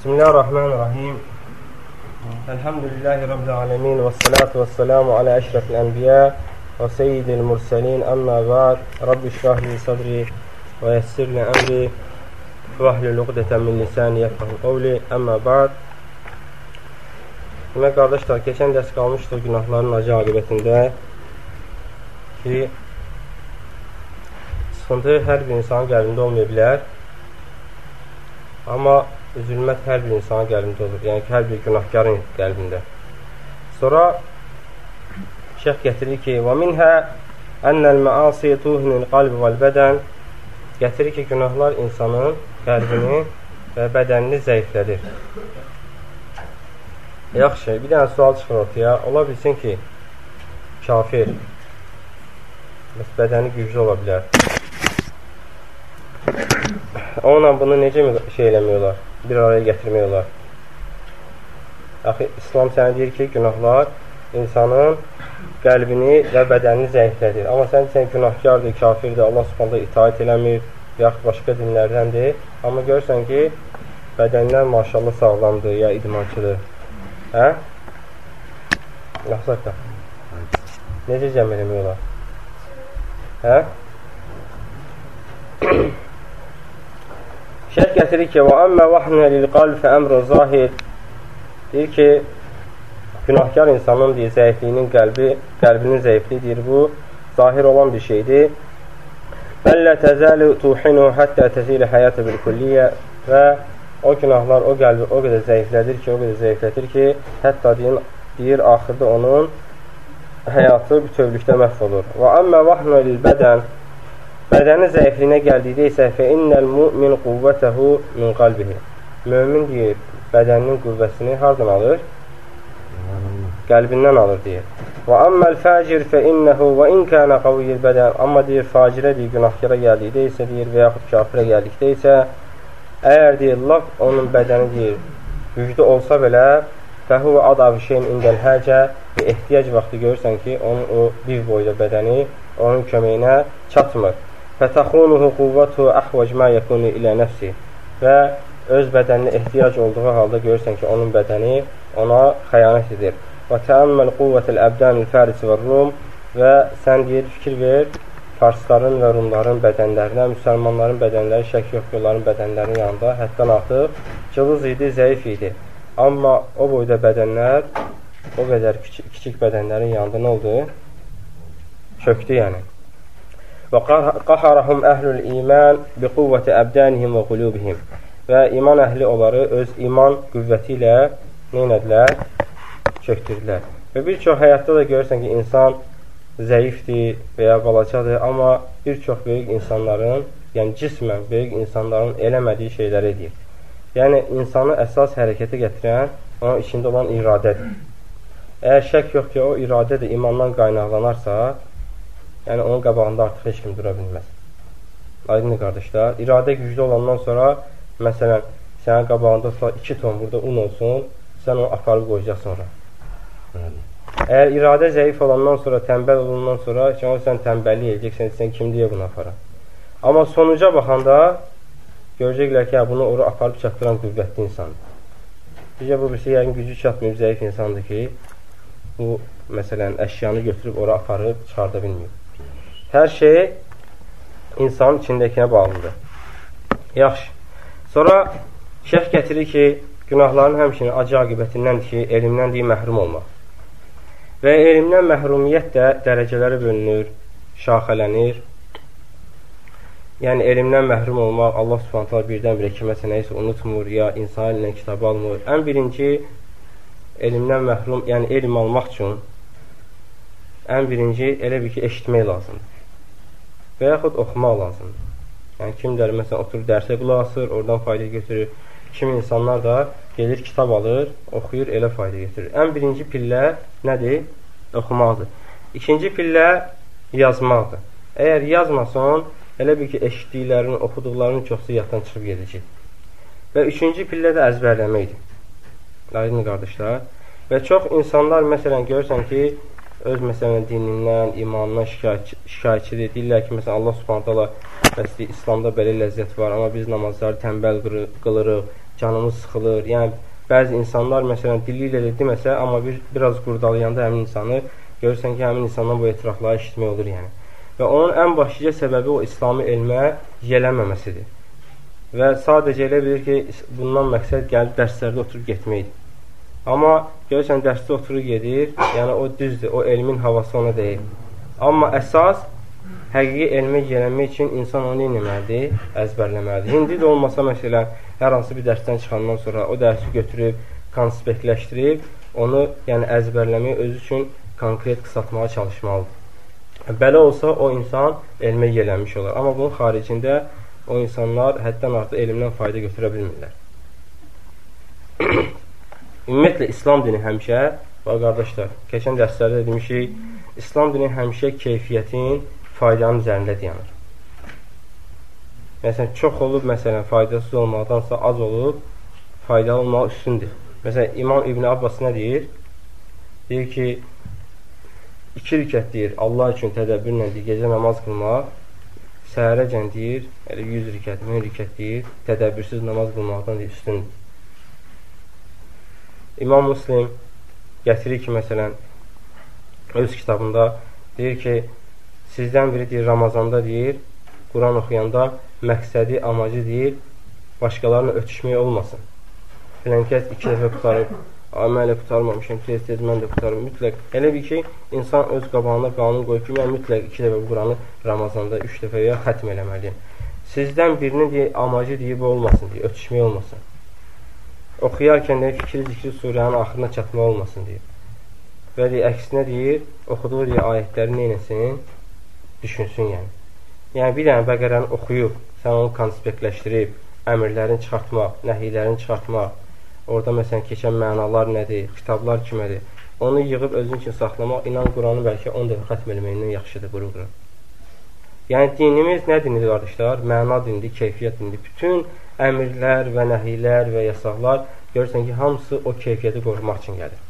Bismillahirrahmanirrahim. Elhamdülillahi Rabbil alemin və salatu və selamu alə əşrəfil ənbiyə və seyyidil mürsəlin əmmə bəd. Rabbi şrahli sadri və yəssirli əmri və ahlil uqdətən min lisani yəfəhu qavli əmmə bəd. Demək, qardaşlar, keçən dərs qalmışdır günahların acı aqibətində ki, sıxıntı hər bir insanın qəlbində olmaya bilər. Amma zülmət hər bir insanın qəlbində olur. Yəni hər bir günahkarın qəlbində. Sonra şeyx gətirir ki, və minhə ennəl məasi tuhnil qalb vəl bədən gətirir ki, günahlar insanın qəlbini və bədənini zəiflədir. Yaxşı, bir dənə sual çıxır ortaya. Ola bilsin ki, kafir bədəni güclü ola bilər. Onunla bunu necə şey eləmək olar? Bir araya gətirmək olar. Axı, İslam sənə deyir ki, günahlar insanın qəlbini və bədənini zəiflədir. Amma sən sən günahkardır, kafirdir, Allah subhanda itaat eləmir, yaxud başqa dinlərdəndir. Amma görürsən ki, bədənlər maşallah sağlamdır, ya idmançıdır. Hə? Yaxşı da. Necə cəm eləmək olar? Hə? Şərh gətirir ki, və əmmə vahnə lil qalb fə əmrun zahir deyir ki, günahkar insanın deyir, zəifliyinin qəlbi, qəlbinin zəifliyi deyir, bu zahir olan bir şeydir. Bəllə təzəli tuhinu həttə təzilə həyatı bil kulliyyə və o günahlar o qəlbi o qədər zəiflədir ki, o qədər zəiflədir ki, hətta deyir, deyir axırda onun həyatı bütövlükdə məhv olur. Və əmmə vahnə lil bədən Bədənin zəifliyinə gəldikdə isə fə innəl mu'min quvvətəhu min qalbihi. Mömin deyir, bədəninin qüvvəsini hardan alır? Qəlbindən alır deyir. Və amməl fəcir fə innəhu və in kənə qaviyyil bədən. Amma deyir, facirə deyir, günahkara gəldikdə isə deyir və yaxud kafirə gəldikdə isə əgər deyir, laf onun bədəni deyir, güclü olsa belə fəhuvə adav şeyin indəl həcə və ehtiyac vaxtı görürsən ki, onun o bir boyda bədəni onun köməyinə çatmır. Fətəxunuhu quvvətu əhvəc mə yəkunu ilə nəfsi və öz bədəninə ehtiyac olduğu halda görürsən ki, onun bədəni ona xəyanət edir. Və təəmməl quvvətəl əbdənil fərisi və rum və sən deyir, fikir ver, farsların və rumların bədənlərinə, müsəlmanların bədənləri şək yox, onların bədənlərinin yanında həddən artıq cılız idi, zəif idi. Amma o boyda bədənlər o qədər kiçik, kiçik bədənlərin yanında nə oldu? Çöktü yəni. Və qaharahum əhlül iman bi quvvəti əbdənihim və qulubihim. Və iman əhli onları öz iman qüvvəti ilə neynədilər? Çöktürdülər. Və bir çox həyatda da görürsən ki, insan zəifdir və ya balacadır, amma bir çox böyük insanların, yəni cismən böyük insanların eləmədiyi şeyləri edir. Yəni, insanı əsas hərəkətə gətirən onun içində olan iradədir. Əgər şək yox ki, o iradə də imandan qaynaqlanarsa, Yəni onun qabağında artıq heç kim dura bilməz. Aydın qardaşlar, iradə güclü olandan sonra, məsələn, sənin qabağında 2 ton burada un olsun, sən onu aparıb qoyacaqsan ora. Bəli. Əgər iradə zəif olandan sonra, tənbəl olandan sonra, onu sən tənbəllik edəcəksən, sən kim deyə bunu apara. Amma sonuca baxanda görəcəklər ki, hə, bunu ora aparıb çatdıran qüvvətli insandır. Bizə bu birisi yəqin gücü çatmayıb, zəif insandır ki, bu, məsələn, əşyanı götürüb ora aparıb çıxarda bilməyib. Hər şey insanın içindəkinə bağlıdır. Yaxşı. Sonra şeyh gətirir ki, günahların həmçinin acı aqibətindəndir ki, elmdən deyil, məhrum olmaq. Və elmdən məhrumiyyət də dərəcələri bölünür, şaxələnir. Yəni, elmdən məhrum olmaq, Allah subhanətlər birdən-birə kiməsə nəyisə unutmur, ya insan elinə kitabı almır. Ən birinci, elmdən məhrum, yəni elm almaq üçün ən birinci elə bir ki, eşitmək lazımdır və yaxud oxumaq lazımdır. Yəni, kimləri məsələn oturur dərsə qulaq asır, oradan fayda götürür. Kim insanlar da gedir, kitab alır, oxuyur, elə fayda götürür. Ən birinci pillə nədir? Oxumaqdır. İkinci pillə yazmaqdır. Əgər yazmasan, elə bir ki, eşitdiklərinin, oxuduqlarının çoxsu yaddan çıxıb gedəcək. Və üçüncü pillə də əzbərləməkdir. Aydın qardaşlar. Və çox insanlar, məsələn, görürsən ki, öz məsələn dinindən, imanından şikayət, şikayətçidir. Deyirlər ki, məsələn Allah Subhanahu taala bəs İslamda belə ləzzət var, amma biz namazları tənbəl qılırıq, canımız sıxılır. Yəni bəzi insanlar məsələn dili ilə deməsə, amma bir biraz qurdalayanda həmin insanı görürsən ki, həmin insandan bu etirafları eşitmək olur yəni. Və onun ən başlıca səbəbi o İslami elmə yiyələnməməsidir. Və sadəcə elə bilir ki, bundan məqsəd gəlib dərslərdə oturub getməkdir. Amma görürsən, dərsdə oturub gedir, yəni o düzdür, o elmin havası ona deyil. Amma əsas həqiqi elmə yiyələnmək üçün insan onu eləməlidir, əzbərləməlidir. İndi də olmasa məsələn, hər hansı bir dərsdən çıxandan sonra o dərsi götürüb, konspektləşdirib, onu yəni əzbərləmək özü üçün konkret qısaltmağa çalışmalıdır. Belə olsa o insan elmə yiyələnmiş olar. Amma bunun xaricində o insanlar həddən artıq elmdən fayda götürə bilmirlər. Ümumiyyətlə, İslam dini həmişə, bax qardaşlar, keçən dərslərdə demişik, İslam dini həmişə keyfiyyətin faydanın üzərində dayanır. Məsələn, çox olub, məsələn, faydasız olmaqdansa az olub, faydalı olmaq üstündür. Məsələn, İmam İbn Abbas nə deyir? Deyir ki, iki rükət deyir, Allah üçün tədəbbürlə deyir, gecə namaz qılmaq, səhərəcən deyir, elə 100 rükət, 1000 rükət deyir, tədəbbürsüz namaz qılmaqdan deyir, üstündür. İmam Muslim gətirir ki, məsələn, öz kitabında deyir ki, sizdən biri deyir, Ramazanda deyir, Quran oxuyanda məqsədi, amacı deyir, başqalarına ötüşmək olmasın. Filən kəs iki dəfə qutarıb mən elə qutarmamışam, tez-tez mən də qutarım. Mütləq elə bir ki, insan öz qabağına qanun qoyub ki, mən mütləq iki dəfə Quranı Ramazanda üç dəfə ya xətm eləməliyim. Sizdən birinin deyə, amacı deyib olmasın, deyə, ötüşmək olmasın. Oxuyarkən də fikri zikri surənin axırına çatma olmasın, deyir. Və deyə, əksinə deyir, oxuduğu deyə, ayətləri neynəsin? Düşünsün, yəni. Yəni, bir dənə bəqərəni oxuyub, sən onu konspektləşdirib, əmirlərini çıxartmaq, nəhiylərini çıxartmaq, Orada məsələn keçən mənalar nədir, kitablar kimədir. Onu yığıb özün üçün saxlamaq, inan Quranı bəlkə 10 dəfə xətm eləməyindən yaxşıdır quru-quru. Yəni dinimiz nə dinidir qardaşlar? Məna dinidir, keyfiyyət dinidir. Bütün əmirlər və nəhilər və yasaqlar görürsən ki, hamısı o keyfiyyəti qorumaq üçün gəlir.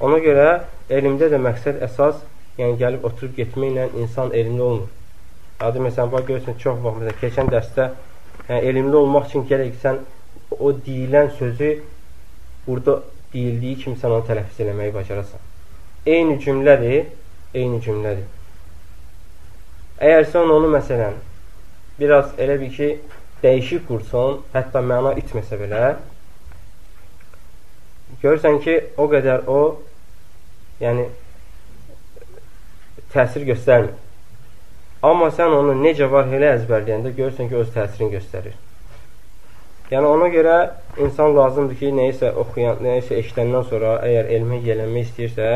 Ona görə elmdə də məqsəd əsas, yəni gəlib oturub getməklə insan elmli olmur. Adı məsələn, bax görürsən, çox vaxt məsələn, keçən dərsdə yəni, elmli olmaq üçün gərək sən o deyilən sözü burada deyildiyi kimi sən onu tələffüz eləməyi bacarasan. Eyni cümlədir, eyni cümlədir. Əgər sən onu məsələn biraz elə bir ki, dəyişik qursun, hətta məna itməsə belə, görürsən ki, o qədər o yəni təsir göstərmir. Amma sən onu necə var elə əzbərləyəndə görürsən ki, öz təsirini göstərir. Yəni ona görə insan lazımdır ki, nəyisə oxuyan, nəyisə eşidəndən sonra əgər elmə yiyələnmək istəyirsə,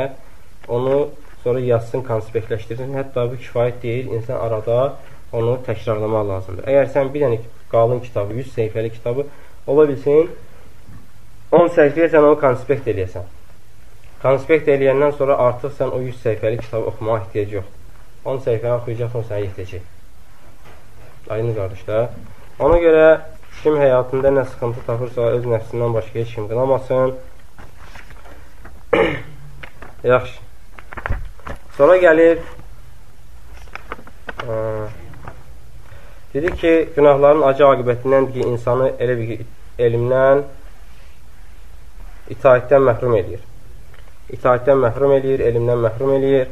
onu sonra yazsın, konspektləşdirsin. Hətta bu kifayət deyil, insan arada onu təkrarlamaq lazımdır. Əgər sən bir dənə qalın kitabı, 100 səhifəli kitabı ola bilsin, 10 səhifəyə sən onu konspekt eləyəsən. Konspekt eləyəndən sonra artıq sən o 100 səhifəli kitabı oxumağa ehtiyac yoxdur. 10 səhifəni oxuyacaqsan, sənə yetəcək. Aynı qardaşlar. Ona görə Kim həyatında nə sıxıntı tapırsa, öz nəfsindən başqa heç kim qınamasın. Yaxşı. Sonra gəlir ə, dedi ki, günahların acı aqibətindən ki, insanı elə bir elmdən itaətdən məhrum edir. İtaətdən məhrum edir, elmdən məhrum edir.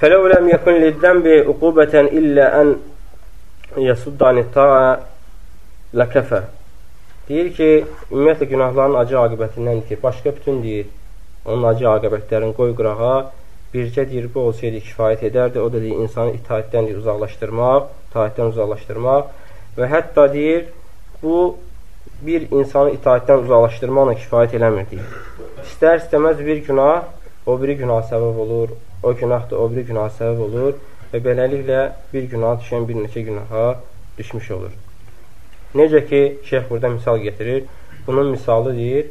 Fələv ləm yəkun liddənbi uqubətən illə ən yəsuddan ittaə ləkəfə. Deyir ki, ümumiyyətlə günahların acı aqibətindəndir ki, başqa bütün deyir, onun acı aqibətlərini qoy qırağa, bircə deyir, bu olsaydı kifayət edərdi, o da deyir, insanı itaətdən deyir, uzaqlaşdırmaq, itaətdən uzaqlaşdırmaq və hətta deyir, bu bir insanı itaətdən uzaqlaşdırmaqla kifayət eləmir, deyir. İstər-istəməz bir günah, o biri günah səbəb olur, o günah da o biri günah səbəb olur və beləliklə bir günah düşən bir neçə günaha düşmüş olur. Necə ki, şeyx burada misal getirir, bunun misalı deyir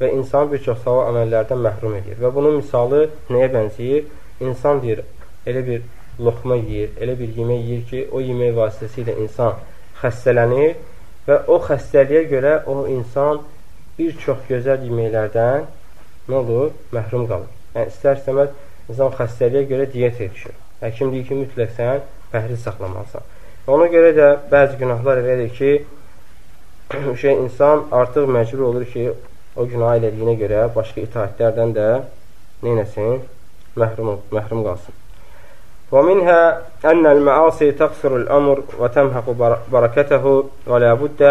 və insan bir çox savab əməllərdən məhrum edir. Və bunun misalı nəyə bənzəyir? İnsan deyir, elə bir loxma yeyir, elə bir yemək yeyir ki, o yemək vasitəsilə insan xəstələnir və o xəstəliyə görə o insan bir çox gözəl yeməklərdən nə olur? Məhrum qalır. Yəni, istər-istəməz insan xəstəliyə görə diyetə düşür. Həkim deyir ki, mütləq sən pəhriz saxlamalısan. Ona görə də bəzi günahlar elədir ki, şey insan artıq məcbur olur ki, o günah elədiyinə görə başqa itaətlərdən də neynəsin? Məhrum, məhrum qalsın. ومنها أن المعاصي تقصر الأمر وتمحق بركته ولا بد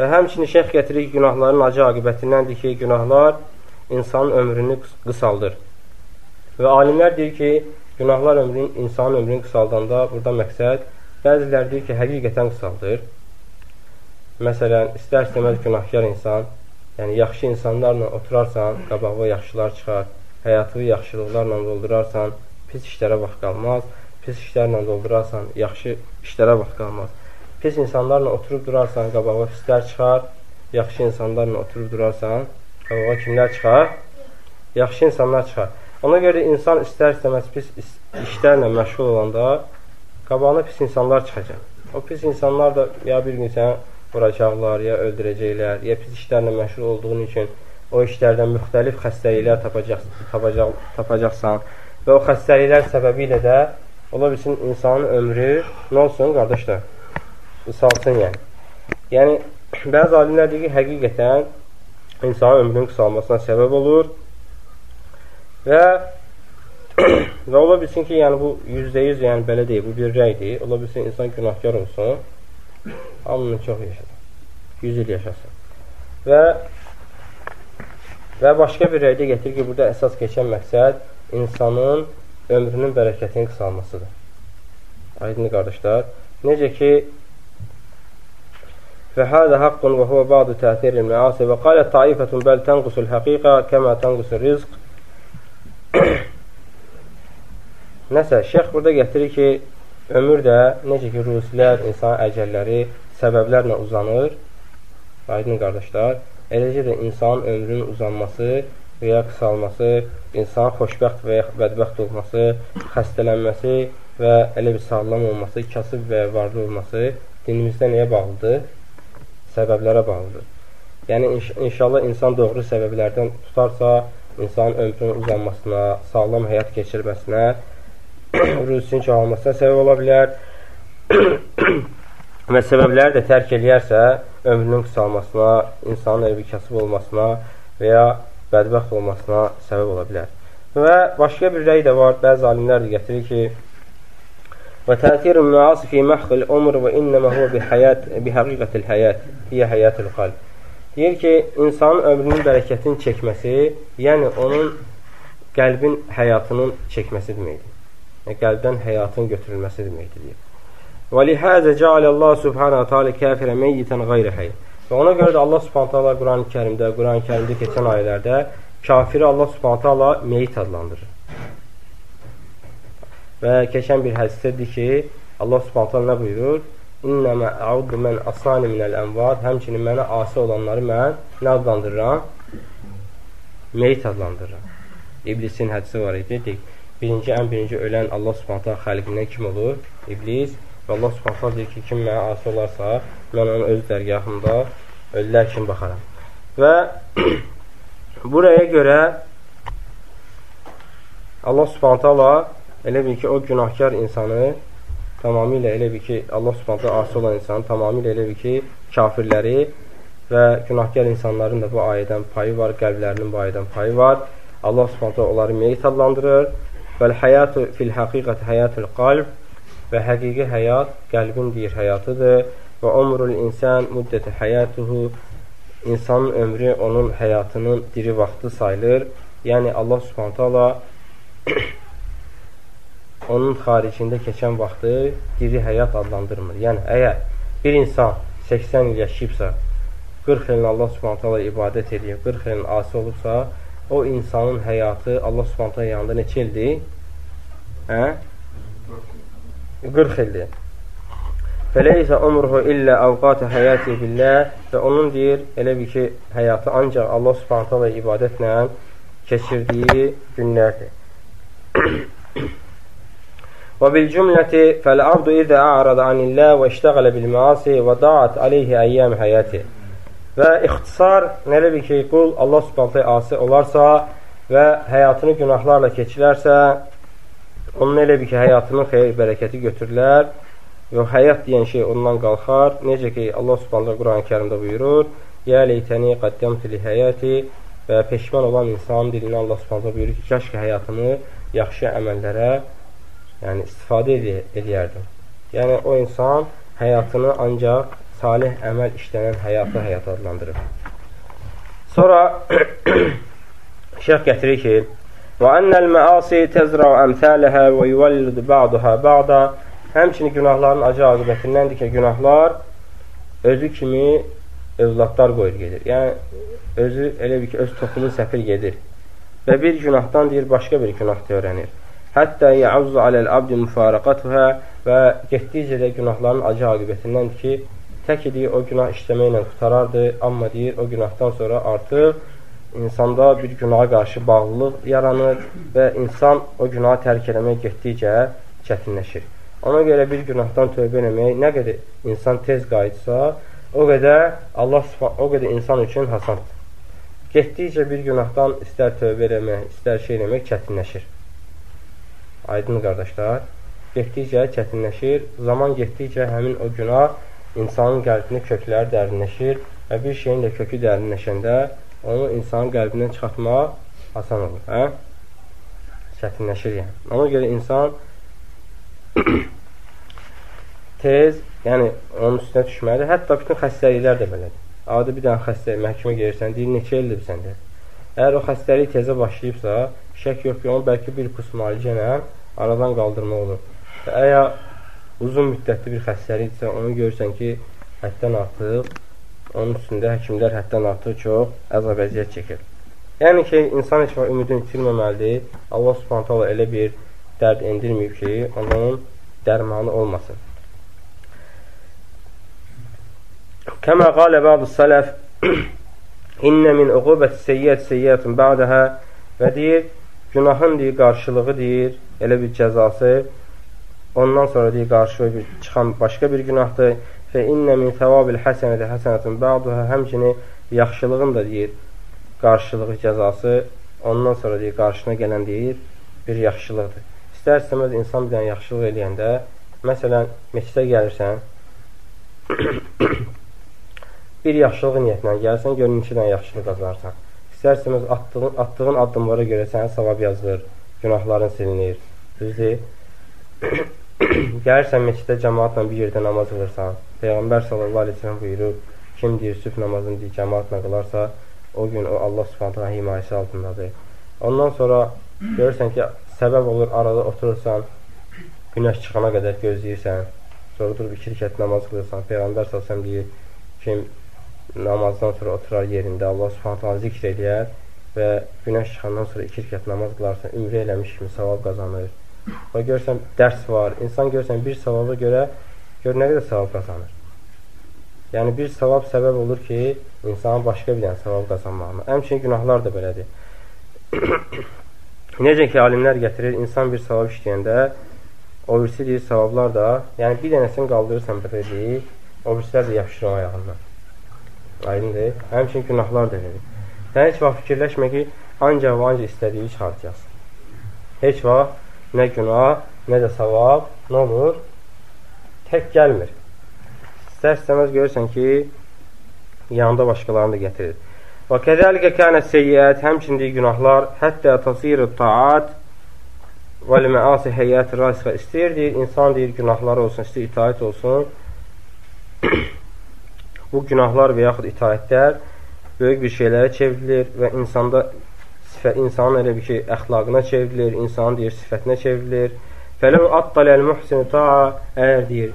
və həmçinin şeyx gətirir ki, günahların acı aqibətindəndir ki, günahlar insanın ömrünü qısaldır. Və alimlər deyir ki, günahlar ömrün, insanın ömrünü qısaldanda burada məqsəd bəziləri deyir ki, həqiqətən qısaldır. Məsələn, istər-istəməz günahkar insan, yəni yaxşı insanlarla oturarsan, qabağa yaxşılar çıxar, həyatını yaxşılıqlarla doldurarsan, pis işlərə vaxt qalmaz, pis işlərlə doldurarsan, yaxşı işlərə vaxt qalmaz. Pis insanlarla oturub durarsan, qabağa pislər çıxar, yaxşı insanlarla oturub durarsan, qabağa kimlər çıxar? Yaxşı insanlar çıxar. Ona görə insan istər-istəməz pis işlərlə məşğul olanda qabağına pis insanlar çıxacaq. O pis insanlar da ya bir gün səni vuracaqlar, ya öldürəcəklər, ya pis işlərlə məşğul olduğun üçün o işlərdən müxtəlif xəstəliklər tapacaq, tapacaq, tapacaqsan və o xəstəliklər səbəbi ilə də ola bilsin insanın ömrü nə olsun, qardaşlar? Qısalsın yəni. Yəni, bəzi alimlər deyir ki, həqiqətən insanın ömrünün qısalmasına səbəb olur Və və ola bilsin ki, yəni bu %100 yəni belə deyil, bu bir rəydir. Ola bilsin insan günahkar olsun, hamının çox yaşasın. 100 il yaşasın. Və və başqa bir rəydə gətirir ki, burada əsas keçən məqsəd insanın ömrünün bərəkətinin qısalmasıdır. Aydın qardaşlar. Necə ki فهذا حق وهو بعض تأثير المعاصي وقالت طائفة بل تنقص الحقيقة كما تنقص الرزق Nəsə, şeyx burada gətirir ki, ömür də necə ki, rusilər, insan əcəlləri səbəblərlə uzanır, aydın qardaşlar, eləcə də insanın ömrünün uzanması və ya qısalması, insan xoşbəxt və ya bədbəxt olması, xəstələnməsi və elə bir sağlam olması, kasıb və varlı olması dinimizdə nəyə bağlıdır? Səbəblərə bağlıdır. Yəni, inş inşallah insan doğru səbəblərdən tutarsa, insanın ömrünün uzanmasına, sağlam həyat keçirməsinə, rüzisinin çoxalmasına səbəb ola bilər və səbəbləri də tərk eləyərsə, ömrünün qısalmasına, insanın bir kasıb olmasına və ya bədbəxt olmasına səbəb ola bilər. Və başqa bir rəy də var, bəzi alimlər də gətirir ki, təsirun müası fi məhqil umr və innəmə huvə bi həyat, bi həqiqətil həyat, hiyə həyətul qalb. Deyir ki, insanın ömrünün bərəkətini çəkməsi, yəni onun qəlbin həyatının çəkməsi deməkdir. Yəni, qəlbdən həyatın götürülməsi deməkdir. Deyir. Və lihəzə cəaləllah subhanə teala kəfirə meyyitən qayrə həy. Və ona görə də Allah subhanə teala Quran-ı kərimdə, Quran-ı kərimdə keçən ayələrdə kafiri Allah subhanə teala meyit adlandırır. Və keçən bir hədisədir ki, Allah subhanə teala nə buyurur? İnnəmə əudu mən asani minəl ənvad Həmçinin mənə asi olanları mən nə adlandırıram? Meyit adlandırıram. İblisin hədisi var idi. Deyik, birinci, ən birinci ölən Allah subhanətə xəliqindən kim olur? İblis. Və Allah subhanətə deyir ki, kim mənə asi olarsa, mən onun öz dərgahımda ölülər kimi baxaram. Və buraya görə Allah subhanətə elə bil ki, o günahkar insanı tamamilə elə bir ki, Allah subhanətə asi olan insan tamamilə elə bir ki, kafirləri və günahkar insanların da bu ayədən payı var, qəlblərinin bu ayədən payı var. Allah subhanətə onları meyit adlandırır. Vəl həyatü fil həqiqət həyatül qalb və həqiqi həyat qəlbin deyir həyatıdır. Və umrul insan müddəti həyatuhu insanın ömrü onun həyatının diri vaxtı sayılır. Yəni Allah subhanətə onun xaricində keçən vaxtı diri həyat adlandırmır. Yəni, əgər bir insan 80 il yaşayıbsa, 40 ilin Allah subhanətə ibadət edir, 40 ilin asi olubsa, o insanın həyatı Allah subhanətə yanında neçə ildir? Hə? 40 ildir. Fələysə umruhu illə avqatı həyati billah və onun deyir, elə bir ki, həyatı ancaq Allah subhanətə ibadətlə keçirdiyi günlərdir. وبالجملة فالعبد إذا أعرض عن الله واشتغل بالمعاصي وضاعت عليه أيام حياته və ixtisar nələ bir ki, qul Allah subhanətə asi olarsa və həyatını günahlarla keçilərsə, onun elə bir ki, həyatının xeyir bərəkəti götürülər və həyat deyən şey ondan qalxar. Necə ki, Allah subhanallah Quran-ı kərimdə buyurur, Yə leytəni qaddəmtü li həyəti və peşman olan insanın dilindən Allah subhanallah buyurur ki, kəşki həyatımı yaxşı əməllərə yəni istifadə eləyərdim. Yəni, o insan həyatını ancaq salih əməl işlənən həyatı həyat adlandırır. Sonra şeyh gətirir ki, وأن المعاصي تزرع أمثالها ويولد بعضها بعضا Həmçinin günahların acı aqibətindəndir ki, günahlar özü kimi övladlar qoyur gedir. Yəni, özü elə bir ki, öz toxumu səpir gedir. Və bir günahdan deyir, başqa bir günah öyrənir. Hətta yəavzu aləl abdi müfaraqatuhə və getdikcə də günahların acı aqibətindəndir ki, tək deyir, o günah işləməklə qutarardı, amma deyir, o günahdan sonra artıq insanda bir günaha qarşı bağlılıq yaranır və insan o günahı tərk eləməyə getdikcə çətinləşir. Ona görə bir günahdan tövbə eləmək nə qədər insan tez qayıtsa, o qədər Allah o qədər insan üçün hasandır. Getdikcə bir günahdan istər tövbə eləmək, istər şey eləmək çətinləşir. Aydın qardaşlar, getdikcə çətinləşir. Zaman getdikcə həmin o günah insanın qəlbini kökləri dərinləşir və bir şeyin də kökü dərinləşəndə onu insanın qəlbindən çıxartmaq asan olur. Hə? Çətinləşir yəni. Ona görə insan tez, yəni onun üstünə düşməlidir. Hətta bütün xəstəliklər də belədir. Adi bir dənə xəstəlik məhkəmə gəlirsən, deyir neçə ildir səndə. Əgər o xəstəlik tezə başlayıbsa, şək yox ki, onu bəlkə bir kurs müalicə ilə aradan qaldırmaq olur. Və əgər uzun müddətli bir xəstəlikdirsə, onu görürsən ki, həddən artıq onun üstündə həkimlər həddən artıq çox əzab əziyyət çəkir. Yəni ki, insan heç vaxt ümidini itirməməlidir. Allah subhanət hala elə bir dərd endirməyib ki, onun dərmanı olmasın. Kəmə qalə bəzi sələf İnnə min uqubət seyyət seyyətun bə'dəhə və deyir, günahın deyir, qarşılığı deyir, elə bir cəzası ondan sonra deyir, qarşılığı çıxan başqa bir günahdır Fə innə min səvabil həsənəti həsənətun bə'duhə həmçini yaxşılığın da deyir, qarşılığı cəzası ondan sonra deyir, qarşına gələn deyir, bir yaxşılıqdır. İstər-istəməz insan bir dənə yaxşılıq eləyəndə, məsələn, meçidə gəlirsən, bir yaxşılıq niyyətinə gəlsən, görün iki dənə yaxşılıq qazanarsan. İstər-istəməz atdığın, atdığın addımlara görə sənə savab yazılır, günahların silinir. Düzdür? Gəlirsən meçidə cəmaatla bir yerdə namaz qılırsan. Peyğəmbər sallallahu əleyhi və səlləm buyurur: Kim deyir sübh namazını deyir cəmaatla qılarsa, o gün o Allah Subhanahu himayəsi altındadır. Ondan sonra görürsən ki, səbəb olur arada oturursan, günəş çıxana qədər gözləyirsən. Sonra durub iki rükət namaz qılırsan. Peyğəmbər sallallahu əleyhi deyir: Kim namazdan sonra oturar yerində Allah Subhanahu zikr eləyər və günəş çıxandan sonra iki rükət namaz qılarsa, ümrə eləmiş kimi savab qazanır. Və görsən, dərs var. İnsan görsən, bir savaba görə gör nə qədər savab qazanır. Yəni, bir savab səbəb olur ki, insanın başqa bir dənə savab qazanmağına. Həmçinin günahlar da belədir. Necə ki, alimlər gətirir, insan bir savab işləyəndə, o birisi deyir, savablar da, yəni bir dənəsini qaldırırsan belə deyir, o birisilər də yapışır o ayağından. Aydındır. Həmçinin günahlar da elədir. Sən heç vaxt fikirləşmə ki, ancaq və ancaq istədiyi çıxartacaqsın. Heç vaxt nə günah, nə də savab nə olur? Tək gəlmir. İstər-istəməz görürsən ki, yanında başqalarını da gətirir. Və kəzəlikə kənət seyyət, həmçində günahlar, hətta tasirü taat və ləməasi həyət rasiqə istəyir, deyir, insan deyir, günahları olsun, istəyir, itaət olsun. Bu günahlar və yaxud itaətlər böyük bir şeylərə çevrilir və insanda sifət, insanın elə bir ki, əxlaqına çevrilir, insanın deyir, sifətinə çevrilir. Fələv attaləl muhsinu ta'a, əgər deyir,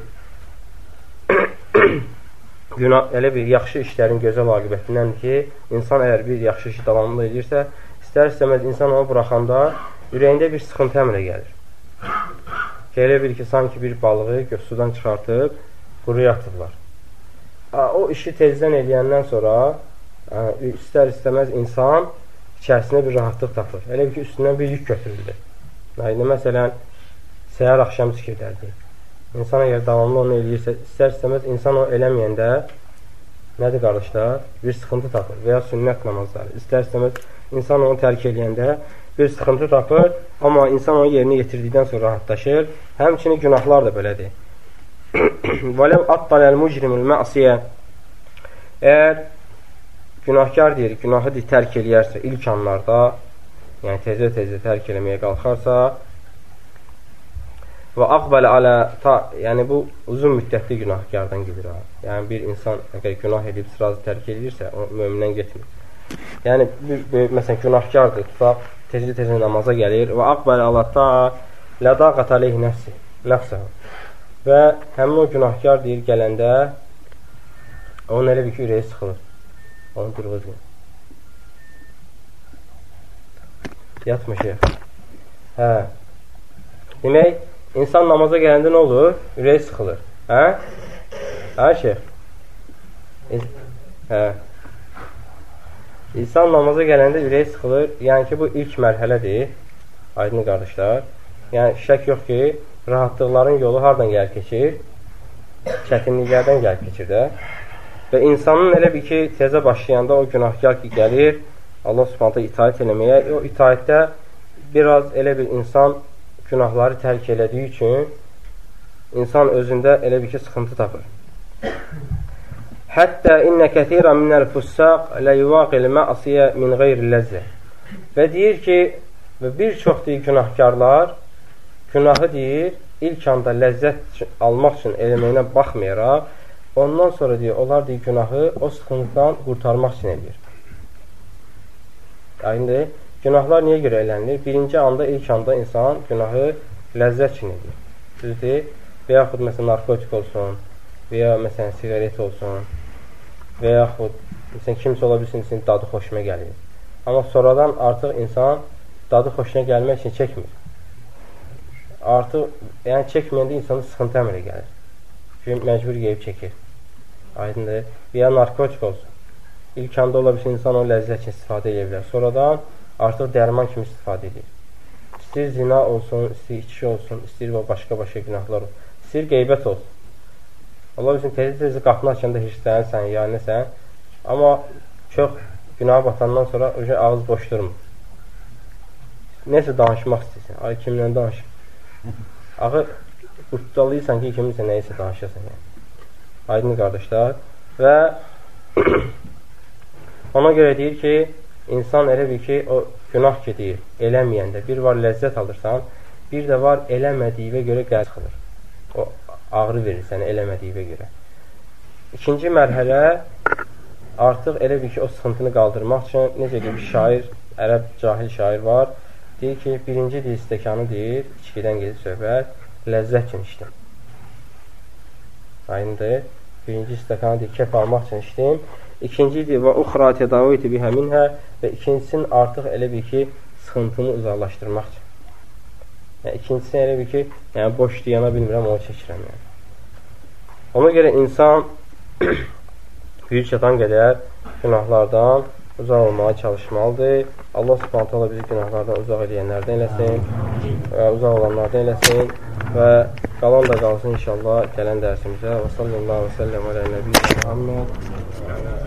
günah, elə bir yaxşı işlərin gözəl aqibətindəndir ki, insan əgər bir yaxşı işi davamlı edirsə, istər-istəməz insan onu buraxanda ürəyində bir sıxıntı əmrə gəlir. Ki, elə bir ki, sanki bir balığı sudan çıxartıb quruya atırlar. O işi tezdən eləyəndən sonra istər-istəməz insan içərisində bir rahatlıq tapır. Elə ki, üstündən bir yük götürülür. Yəni, məsələn, səhər axşam zikirlərdir. İnsan əgər davamlı onu eləyirsə, istər-istəməz insan o eləməyəndə nədir qardaşlar? Bir sıxıntı tapır və ya sünnət namazları. İstər-istəməz insan onu tərk eləyəndə bir sıxıntı tapır, amma insan onu yerinə yetirdikdən sonra rahatlaşır. Həmçinin günahlar da belədir. Vələv attalel mücrimul məsiyə əgər günahkar deyir, günahı deyir, tərk eləyərsə ilk anlarda, yəni tezə-tezə tərk eləməyə qalxarsa və aqbələ alə ta, yəni bu uzun müddətli günahkardan gedir. Yəni bir insan əgər günah edib sırası tərk edirsə, o mömindən getmir. Yəni bir, bir məsələn günahkardır, tutaq tezli-tezli namaza gəlir və aqbələ alə ta lədaqət aleyh nəfsi, nəfsə. Və həmin o günahkar deyir gələndə onun elə bir ki, ürəyi sıxılır. Onun durğuzun. Yatma şeyh. Hə. Demək, İnsan namaza gələndə nə olur? Ürək sıxılır. Hə? Hə, şeyx? Hə. İnsan namaza gələndə ürək sıxılır. Yəni ki, bu ilk mərhələdir. Aydın qardaşlar. Yəni, şək yox ki, rahatlıqların yolu hardan gəlir keçir? Çətinliklərdən gəlir keçir də. Və insanın elə bir ki, tezə başlayanda o günahkar ki, gəlir, Allah subhanətə itaət eləməyə, o itaətdə biraz elə bir insan günahları tərk elədiyi üçün insan özündə elə bir ki, sıxıntı tapır. Hətta innə kəthirən minəl fussaq lə yuvaqil mə'asiyə min qeyri ləzzə. Və deyir ki, və bir çox deyir günahkarlar günahı deyir, ilk anda ləzzət almaq üçün eləməyinə baxmayaraq, ondan sonra deyir, onlar deyir, günahı o sıxıntıdan qurtarmaq üçün eləyir. Yəni, Günahlar niyə görə elənilir? Birinci anda, ilk anda insan günahı ləzzət üçün edir. Düzdür? Və yaxud məsələn narkotik olsun, və ya məsələn siqaret olsun, və yaxud məsələn kimsə ola bilsin, dadı xoşuma gəlir. Amma sonradan artıq insan dadı xoşuna gəlmək üçün çəkmir. Artıq, yəni çəkməyəndə insanın sıxıntı əmələ gəlir. Çünki məcbur yeyib çəkir. Aydındır. Və ya narkotik olsun. İlk anda ola bilsin, insan o ləzzət üçün istifadə edə bilər. Sonradan artıq dərman kimi istifadə edir. İstəyir zina olsun, istəyir içki olsun, istəyir başqa-başqa günahlar olsun. İstəyir qeybət olsun. Allah üçün tezə-tezə qapını açanda hirslənirsən, ya nəsən. Amma çox günaha batandan sonra ağız boş durmur. Nəsə danışmaq istəyirsən. Ay, kimlə danış? Axı, qurtdalayırsan ki, kiminsə nəyisə danışasan. Yəni. Aydın qardaşlar. Və ona görə deyir ki, İnsan elə bir ki, o günah gedir, eləməyəndə bir var ləzzət alırsan, bir də var eləmədiyivə görə qəz xılır. O ağrı verir sənə eləmədiyivə görə. İkinci mərhələ artıq elə bir ki, o sıxıntını qaldırmaq üçün, necə ki, bir şair, ərəb cahil şair var, deyir ki, birinci deyir, stəkanı deyir, içkidən gedir söhbət, ləzzət üçün içdim. Aynıdır. Birinci stəkanı deyir, kef almaq üçün içdim. İkincidir və uxra tədaviti bihə minhə və ikincisinin artıq elə bir ki, sıxıntını uzaqlaşdırmaq üçün. Yəni, ikincisi elə bir ki, yəni, boş diyana bilmirəm, onu çəkirəm. Yəni. Ona görə insan gücü çatan qədər günahlardan uzaq olmağa çalışmalıdır. Allah subhanət hala bizi günahlardan uzaq edənlərdən eləsin və uzaq olanlardan eləsin və qalan da qalsın inşallah gələn dərsimizə və sallallahu və səlləm alə nəbi Muhammed